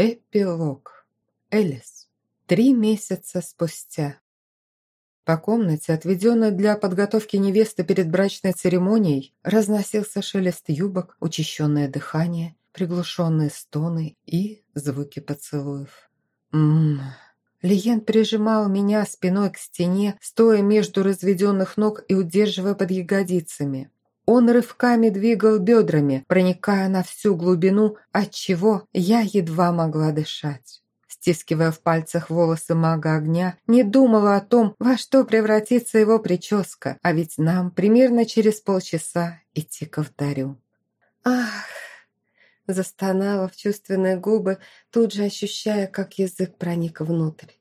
Эпилог. Элис. Три месяца спустя. По комнате, отведенной для подготовки невесты перед брачной церемонией, разносился шелест юбок, учащенное дыхание, приглушенные стоны и звуки поцелуев. Ммм. Лиен прижимал меня спиной к стене, стоя между разведенных ног и удерживая под ягодицами. Он рывками двигал бедрами, проникая на всю глубину, отчего я едва могла дышать. Стискивая в пальцах волосы мага огня, не думала о том, во что превратится его прическа, а ведь нам примерно через полчаса идти к алтарю. «Ах!» – застонала в чувственные губы, тут же ощущая, как язык проник внутрь.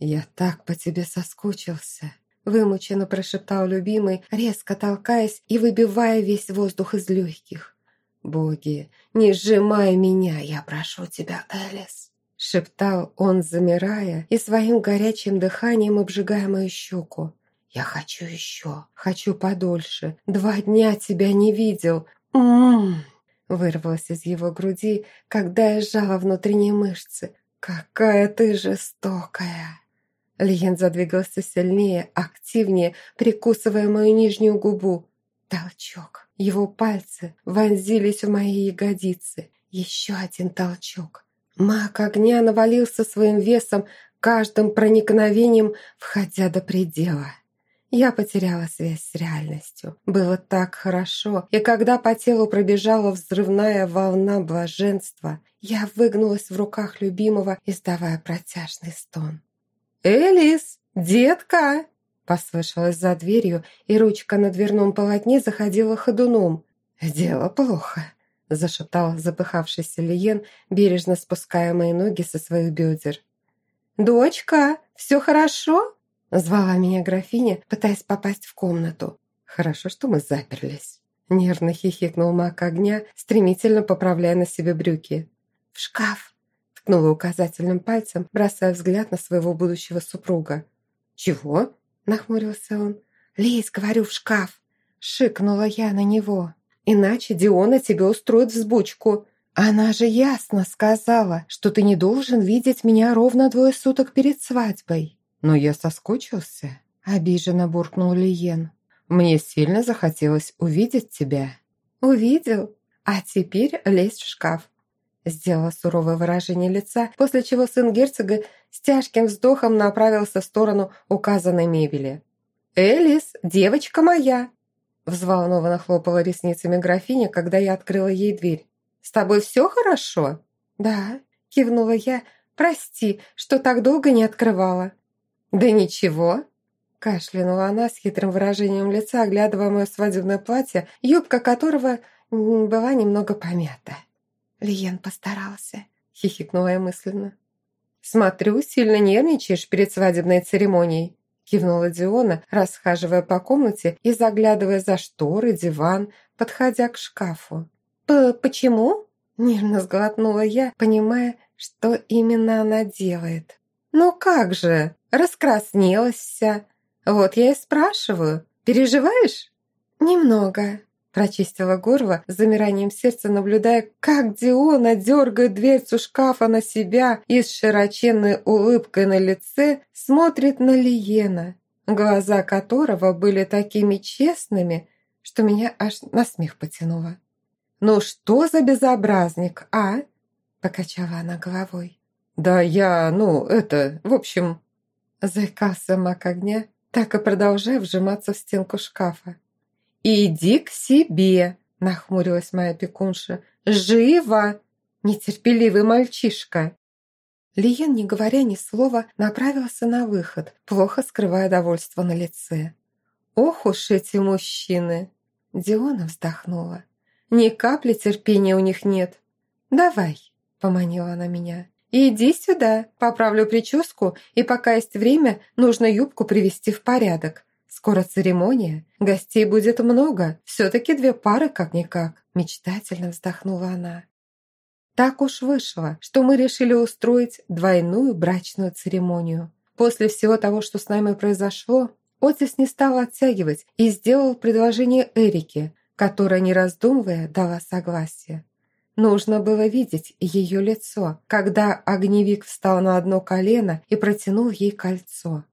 «Я так по тебе соскучился!» Вымученно прошептал любимый, резко толкаясь и выбивая весь воздух из легких. «Боги, не сжимай меня, я прошу тебя, Элис!» Шептал он, замирая и своим горячим дыханием обжигая мою щеку. «Я хочу еще, хочу подольше. Два дня тебя не видел. М-м-м!» Вырвалось из его груди, когда я сжала внутренние мышцы. «Какая ты жестокая!» Лиен задвигался сильнее, активнее, прикусывая мою нижнюю губу. Толчок. Его пальцы вонзились в мои ягодицы. Еще один толчок. Маг огня навалился своим весом, каждым проникновением входя до предела. Я потеряла связь с реальностью. Было так хорошо, и когда по телу пробежала взрывная волна блаженства, я выгнулась в руках любимого, издавая протяжный стон. «Элис, детка!» Послышалось за дверью, и ручка на дверном полотне заходила ходуном. «Дело плохо», – зашептал запыхавшийся Лиен, бережно спуская мои ноги со своих бедер. «Дочка, все хорошо?» – звала меня графиня, пытаясь попасть в комнату. «Хорошо, что мы заперлись». Нервно хихикнул маг огня, стремительно поправляя на себе брюки. «В шкаф!» Ткнула указательным пальцем, бросая взгляд на своего будущего супруга. «Чего?» – нахмурился он. «Лезь, говорю, в шкаф!» – шикнула я на него. «Иначе Диона тебе устроит взбучку. Она же ясно сказала, что ты не должен видеть меня ровно двое суток перед свадьбой». «Но я соскучился», – обиженно буркнул Лиен. «Мне сильно захотелось увидеть тебя». «Увидел? А теперь лезь в шкаф. Сделала суровое выражение лица, после чего сын герцога с тяжким вздохом направился в сторону указанной мебели. «Элис, девочка моя!» Взволнованно хлопала ресницами графиня, когда я открыла ей дверь. «С тобой все хорошо?» «Да», – кивнула я. «Прости, что так долго не открывала». «Да ничего», – кашлянула она с хитрым выражением лица, оглядывая мое свадебное платье, юбка которого была немного помята. Лиен постарался, хихикнула я мысленно. «Смотрю, сильно нервничаешь перед свадебной церемонией», кивнула Диона, расхаживая по комнате и заглядывая за шторы, диван, подходя к шкафу. «Почему?» – нервно сглотнула я, понимая, что именно она делает. «Ну как же, раскраснелась вся. Вот я и спрашиваю, переживаешь?» «Немного», Прочистила горло, с замиранием сердца наблюдая, как Диона дергает дверцу шкафа на себя и с широченной улыбкой на лице смотрит на Лиена, глаза которого были такими честными, что меня аж на смех потянуло. «Ну что за безобразник, а?» – покачала она головой. «Да я, ну, это, в общем...» Заикался маг огня, так и продолжая вжиматься в стенку шкафа. «Иди к себе!» – нахмурилась моя пекунша. «Живо! Нетерпеливый мальчишка!» Лиен, не говоря ни слова, направился на выход, плохо скрывая довольство на лице. «Ох уж эти мужчины!» Диона вздохнула. «Ни капли терпения у них нет. Давай!» – поманила она меня. «Иди сюда, поправлю прическу, и пока есть время, нужно юбку привести в порядок. Скоро церемония, гостей будет много, все-таки две пары как-никак», мечтательно вздохнула она. Так уж вышло, что мы решили устроить двойную брачную церемонию. После всего того, что с нами произошло, Отис не стал оттягивать и сделал предложение Эрике, которая, не раздумывая, дала согласие. Нужно было видеть ее лицо, когда огневик встал на одно колено и протянул ей кольцо.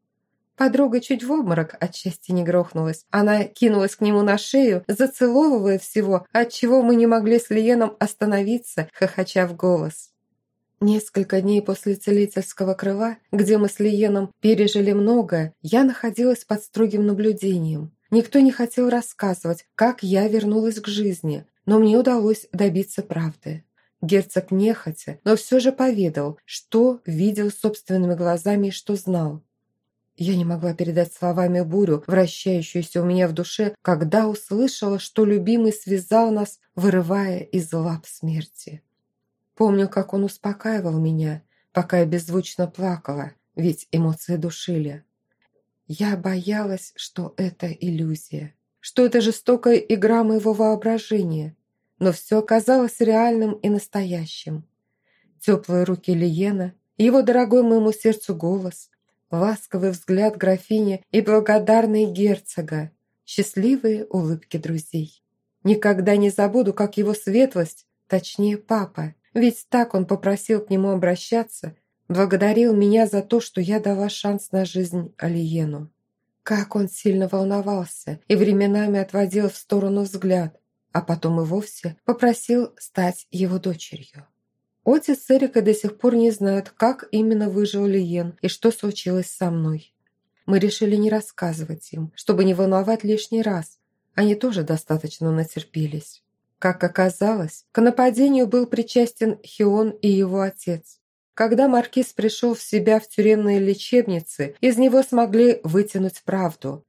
Подруга чуть в обморок от счастья не грохнулась. Она кинулась к нему на шею, зацеловывая всего, от чего мы не могли с Лиеном остановиться, хохоча в голос. Несколько дней после целительского крыла, где мы с Лиеном пережили многое, я находилась под строгим наблюдением. Никто не хотел рассказывать, как я вернулась к жизни, но мне удалось добиться правды. Герцог нехотя, но все же поведал, что видел собственными глазами и что знал. Я не могла передать словами бурю, вращающуюся у меня в душе, когда услышала, что любимый связал нас, вырывая из лап смерти. Помню, как он успокаивал меня, пока я беззвучно плакала, ведь эмоции душили. Я боялась, что это иллюзия, что это жестокая игра моего воображения, но все оказалось реальным и настоящим. Теплые руки Лиена, его дорогой моему сердцу голос, ласковый взгляд графини и благодарный герцога, счастливые улыбки друзей. Никогда не забуду, как его светлость, точнее папа, ведь так он попросил к нему обращаться, благодарил меня за то, что я дала шанс на жизнь Алиену. Как он сильно волновался и временами отводил в сторону взгляд, а потом и вовсе попросил стать его дочерью. Отец с Эрикой до сих пор не знают, как именно выжил Лиен и что случилось со мной. Мы решили не рассказывать им, чтобы не волновать лишний раз. Они тоже достаточно натерпелись. Как оказалось, к нападению был причастен Хион и его отец. Когда Маркиз пришел в себя в тюремной лечебнице, из него смогли вытянуть правду.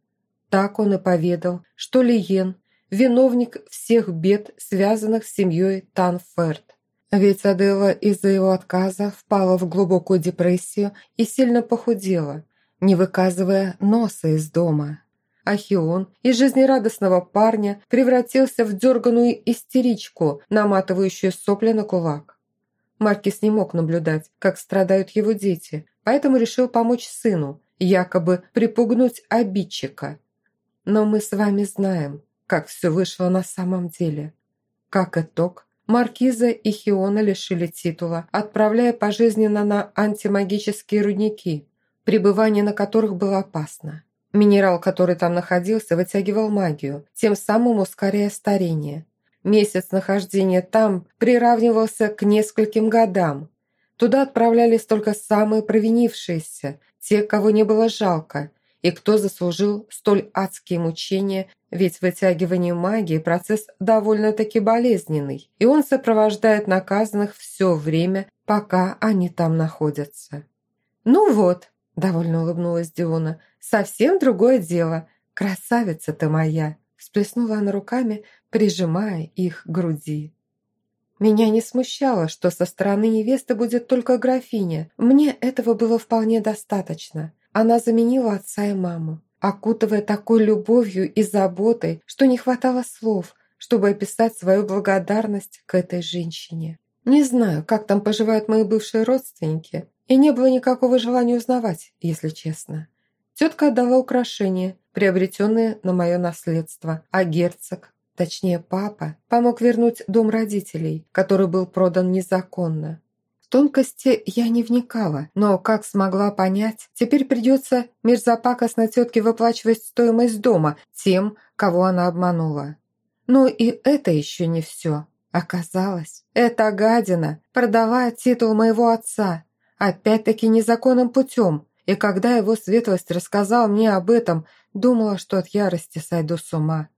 Так он и поведал, что Лиен – виновник всех бед, связанных с семьей Танферт. Ведь Аделла из-за его отказа впала в глубокую депрессию и сильно похудела, не выказывая носа из дома. Ахион из жизнерадостного парня превратился в дерганую истеричку, наматывающую сопли на кулак. Маркис не мог наблюдать, как страдают его дети, поэтому решил помочь сыну, якобы припугнуть обидчика. Но мы с вами знаем, как все вышло на самом деле. Как итог, Маркиза и Хиона лишили титула, отправляя пожизненно на антимагические рудники, пребывание на которых было опасно. Минерал, который там находился, вытягивал магию, тем самым ускоряя старение. Месяц нахождения там приравнивался к нескольким годам. Туда отправлялись только самые провинившиеся, те, кого не было жалко, и кто заслужил столь адские мучения ведь вытягивание магии – процесс довольно-таки болезненный, и он сопровождает наказанных все время, пока они там находятся. «Ну вот», – довольно улыбнулась Диона, – «совсем другое дело. Красавица ты моя!» – всплеснула она руками, прижимая их к груди. Меня не смущало, что со стороны невесты будет только графиня. Мне этого было вполне достаточно. Она заменила отца и маму окутывая такой любовью и заботой, что не хватало слов, чтобы описать свою благодарность к этой женщине. Не знаю, как там поживают мои бывшие родственники, и не было никакого желания узнавать, если честно. Тетка отдала украшения, приобретенные на мое наследство, а герцог, точнее папа, помог вернуть дом родителей, который был продан незаконно. В тонкости я не вникала, но, как смогла понять, теперь придется мерзопакостной тетке выплачивать стоимость дома тем, кого она обманула. Но и это еще не все. Оказалось, эта гадина продала титул моего отца, опять-таки незаконным путем, и когда его светлость рассказал мне об этом, думала, что от ярости сойду с ума.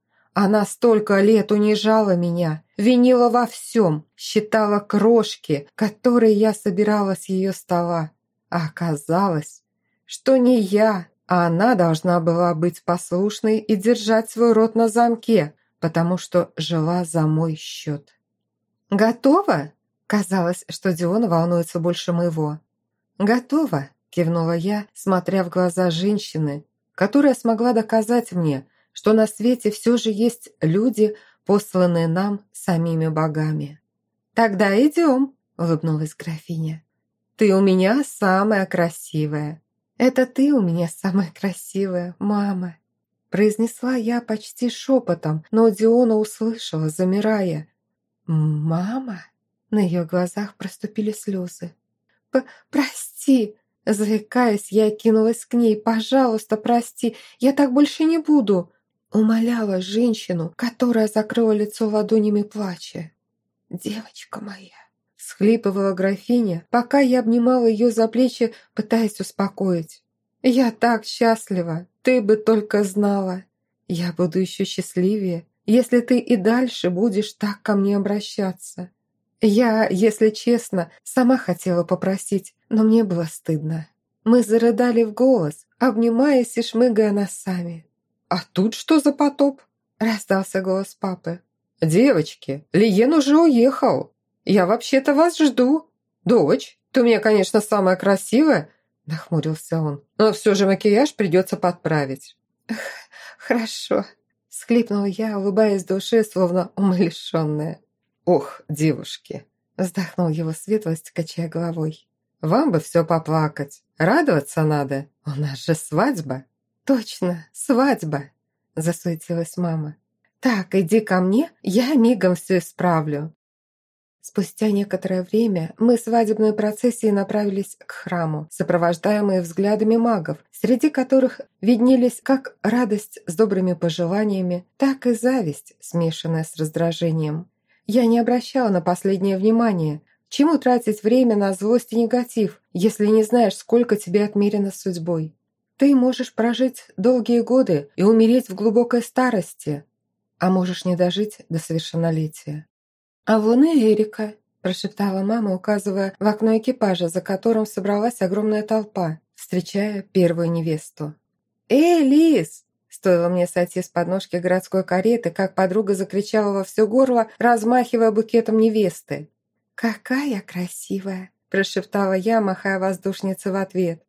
Она столько лет унижала меня, винила во всем, считала крошки, которые я собирала с ее стола. А оказалось, что не я, а она должна была быть послушной и держать свой рот на замке, потому что жила за мой счет. «Готова?» Казалось, что Диона волнуется больше моего. «Готова», – кивнула я, смотря в глаза женщины, которая смогла доказать мне – что на свете все же есть люди, посланные нам самими богами. «Тогда идем», – улыбнулась графиня. «Ты у меня самая красивая». «Это ты у меня самая красивая, мама», – произнесла я почти шепотом, но Диона услышала, замирая. «Мама?» На ее глазах проступили слезы. П «Прости!» Заикаясь, я кинулась к ней. «Пожалуйста, прости, я так больше не буду!» Умоляла женщину, которая закрыла лицо ладонями плача. «Девочка моя!» Схлипывала графиня, пока я обнимала ее за плечи, пытаясь успокоить. «Я так счастлива! Ты бы только знала! Я буду еще счастливее, если ты и дальше будешь так ко мне обращаться. Я, если честно, сама хотела попросить, но мне было стыдно. Мы зарыдали в голос, обнимаясь и шмыгая носами. «А тут что за потоп?» – раздался голос папы. «Девочки, Лиен уже уехал. Я вообще-то вас жду. Дочь, ты у меня, конечно, самая красивая», – нахмурился он. «Но все же макияж придется подправить». «Хорошо», – схлипнула я, улыбаясь душе, словно умалишенная. «Ох, девушки!» – вздохнул его светлость, качая головой. «Вам бы все поплакать. Радоваться надо. У нас же свадьба». «Точно, свадьба!» – засуетилась мама. «Так, иди ко мне, я мигом все исправлю». Спустя некоторое время мы свадебной процессией направились к храму, сопровождаемые взглядами магов, среди которых виднелись как радость с добрыми пожеланиями, так и зависть, смешанная с раздражением. Я не обращала на последнее внимание. Чему тратить время на злость и негатив, если не знаешь, сколько тебе отмерено судьбой? Ты можешь прожить долгие годы и умереть в глубокой старости, а можешь не дожить до совершеннолетия. «А вон и Эрика», – прошептала мама, указывая в окно экипажа, за которым собралась огромная толпа, встречая первую невесту. «Эй, Лис, Стоило мне сойти с подножки городской кареты, как подруга закричала во все горло, размахивая букетом невесты. «Какая красивая!» – прошептала я, махая воздушнице в ответ.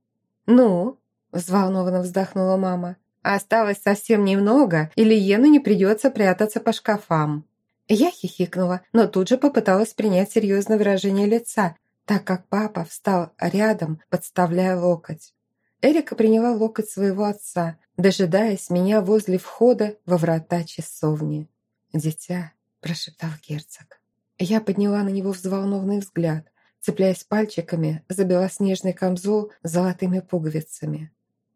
«Ну?» – взволнованно вздохнула мама. «Осталось совсем немного, или Ену не придется прятаться по шкафам». Я хихикнула, но тут же попыталась принять серьезное выражение лица, так как папа встал рядом, подставляя локоть. Эрика приняла локоть своего отца, дожидаясь меня возле входа во врата часовни. «Дитя», – прошептал герцог. Я подняла на него взволнованный взгляд, цепляясь пальчиками за белоснежный камзол с золотыми пуговицами.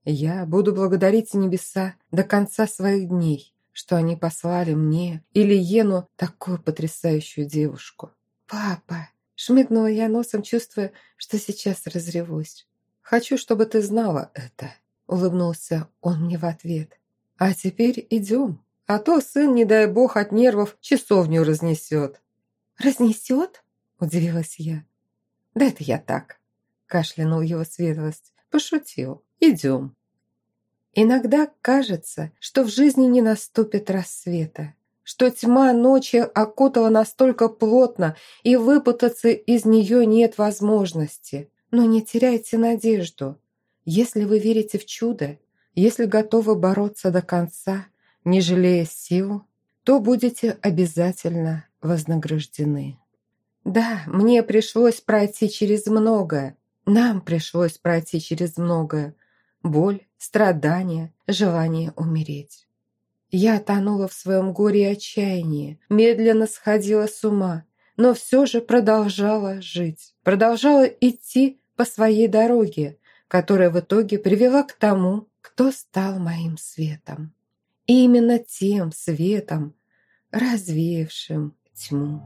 «Я буду благодарить небеса до конца своих дней, что они послали мне или Ену такую потрясающую девушку». «Папа!» – шмыгнула я носом, чувствуя, что сейчас разревусь. «Хочу, чтобы ты знала это», улыбнулся он мне в ответ. «А теперь идем, а то сын, не дай бог, от нервов часовню разнесет». «Разнесет?» – удивилась я. «Да это я так», – кашлянул его светлость. «Пошутил. Идем». Иногда кажется, что в жизни не наступит рассвета, что тьма ночи окутала настолько плотно, и выпутаться из нее нет возможности. Но не теряйте надежду. Если вы верите в чудо, если готовы бороться до конца, не жалея сил, то будете обязательно вознаграждены. Да, мне пришлось пройти через многое, нам пришлось пройти через многое. Боль, страдания, желание умереть. Я тонула в своем горе и отчаянии, медленно сходила с ума, но все же продолжала жить, продолжала идти по своей дороге, которая в итоге привела к тому, кто стал моим светом. И именно тем светом, развеявшим тьму.